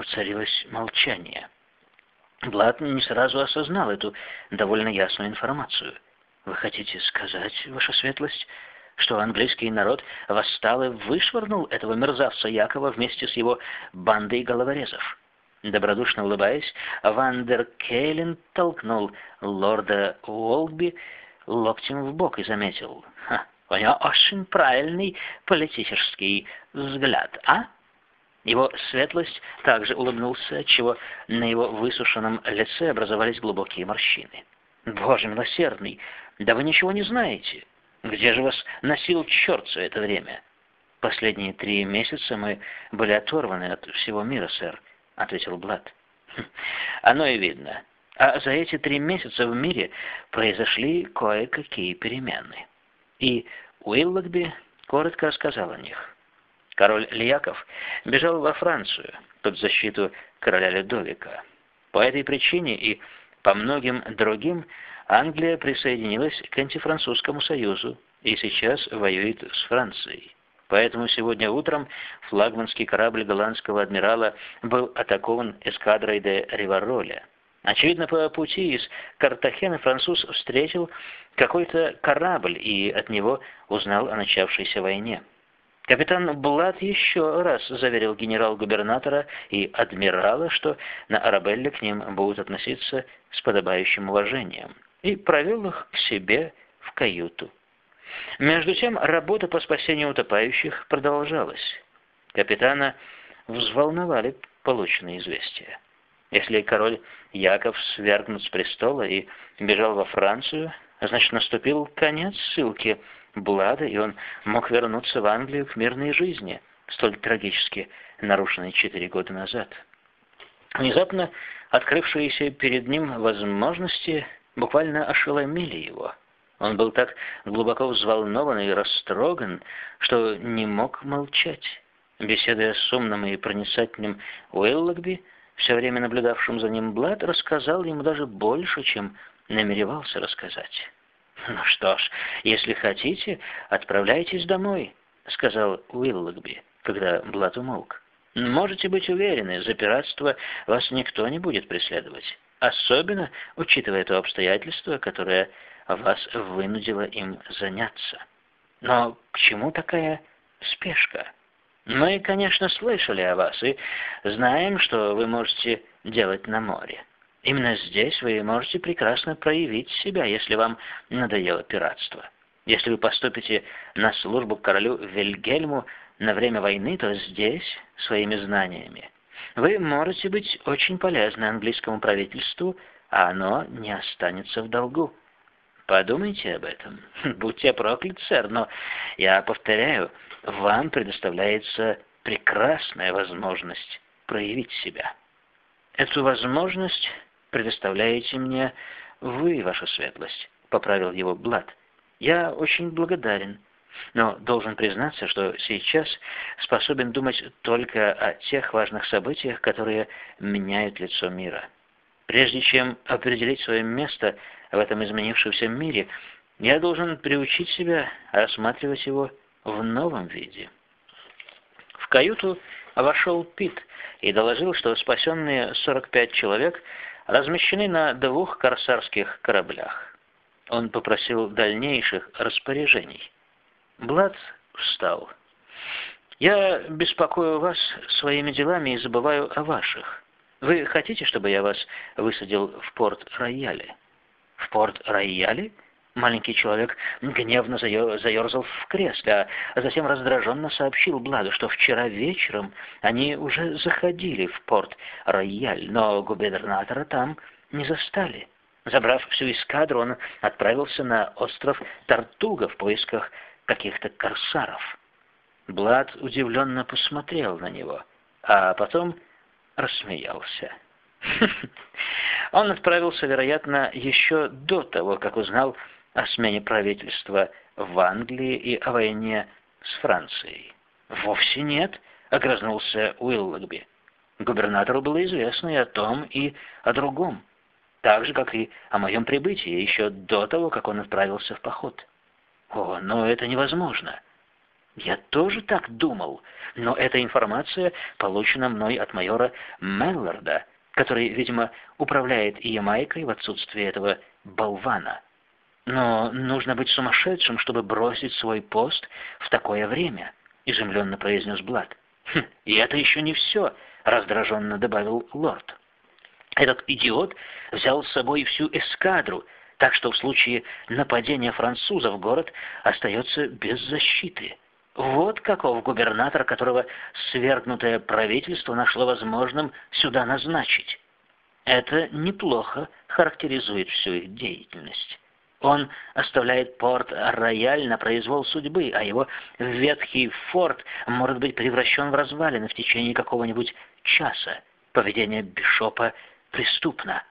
Воцарилось молчание. Блад не сразу осознал эту довольно ясную информацию. «Вы хотите сказать, ваша светлость, что английский народ восстал и вышвырнул этого мерзавца Якова вместе с его бандой головорезов?» Добродушно улыбаясь, Вандер Кейлин толкнул лорда Уолби локтем в бок и заметил. «Ха, у него очень правильный политический взгляд, а?» Его светлость также улыбнулся, отчего на его высушенном лице образовались глубокие морщины. «Боже милосердный, да вы ничего не знаете. Где же вас носил черт все это время?» «Последние три месяца мы были оторваны от всего мира, сэр», — ответил Блад. «Хм, «Оно и видно. А за эти три месяца в мире произошли кое-какие перемены». И Уиллогби коротко рассказал о них. Король Льяков бежал во Францию под защиту короля Людовика. По этой причине и по многим другим Англия присоединилась к антифранцузскому союзу и сейчас воюет с Францией. Поэтому сегодня утром флагманский корабль голландского адмирала был атакован эскадрой де Ривароля. Очевидно, по пути из Картахена француз встретил какой-то корабль и от него узнал о начавшейся войне. Капитан Блад еще раз заверил генерал-губернатора и адмирала, что на Арабелле к ним будут относиться с подобающим уважением, и провел их к себе в каюту. Между тем, работа по спасению утопающих продолжалась. Капитана взволновали полученные известия. Если король Яков свергнут с престола и бежал во Францию, значит, наступил конец ссылки Блада, и он мог вернуться в Англию к мирной жизни, столь трагически нарушенной четыре года назад. Внезапно открывшиеся перед ним возможности буквально ошеломили его. Он был так глубоко взволнован и растроган, что не мог молчать. Беседуя с умным и проницательным Уиллогби, все время наблюдавшим за ним Блад, рассказал ему даже больше, чем намеревался рассказать. «Ну что ж, если хотите, отправляйтесь домой», — сказал Уиллогби, когда Блад умолк. «Можете быть уверены, за пиратство вас никто не будет преследовать, особенно учитывая то обстоятельство, которое вас вынудило им заняться. Но к чему такая спешка? Мы, конечно, слышали о вас и знаем, что вы можете делать на море. Именно здесь вы можете прекрасно проявить себя, если вам надоело пиратство. Если вы поступите на службу к королю Вильгельму на время войны, то здесь, своими знаниями, вы можете быть очень полезны английскому правительству, а оно не останется в долгу. Подумайте об этом. Будьте прокляты, сэр, но, я повторяю, вам предоставляется прекрасная возможность проявить себя. Эту возможность предоставляете мне вы, ваша светлость», — поправил его Блад. «Я очень благодарен, но должен признаться, что сейчас способен думать только о тех важных событиях, которые меняют лицо мира. Прежде чем определить свое место в этом изменившемся мире, я должен приучить себя рассматривать его в новом виде». В каюту вошел Пит и доложил, что спасенные 45 человек — размещены на двух корсарских кораблях. Он попросил дальнейших распоряжений. Блад встал. «Я беспокою вас своими делами и забываю о ваших. Вы хотите, чтобы я вас высадил в порт Рояле?» «В порт Рояле?» Маленький человек гневно заерзал в кресле, а затем раздраженно сообщил Бладу, что вчера вечером они уже заходили в порт Рояль, но губернатора там не застали. Забрав всю эскадру, он отправился на остров Тартуга в поисках каких-то корсаров. Блад удивленно посмотрел на него, а потом рассмеялся. Он отправился, вероятно, еще до того, как узнал о смене правительства в Англии и о войне с Францией. «Вовсе нет», — огрызнулся Уиллогби. Губернатору было известно и о том, и о другом, так же, как и о моем прибытии, еще до того, как он отправился в поход. «О, но это невозможно». Я тоже так думал, но эта информация получена мной от майора Мелларда, который, видимо, управляет Ямайкой в отсутствие этого болвана. Но нужно быть сумасшедшим, чтобы бросить свой пост в такое время, изумленно произнес Блад. Хм, и это еще не все, раздраженно добавил лорд. Этот идиот взял с собой всю эскадру, так что в случае нападения французов город остается без защиты. Вот каков губернатор, которого свергнутое правительство нашло возможным сюда назначить. Это неплохо характеризует всю их деятельность. Он оставляет порт Рояль на произвол судьбы, а его ветхий форт может быть превращен в развалины в течение какого-нибудь часа. Поведение Бишопа преступно.